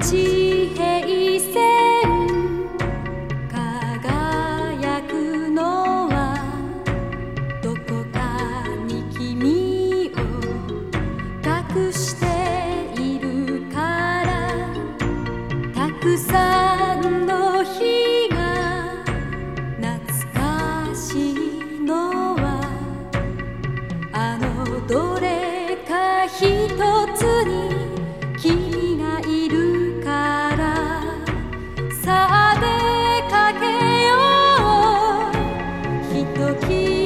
记忆。時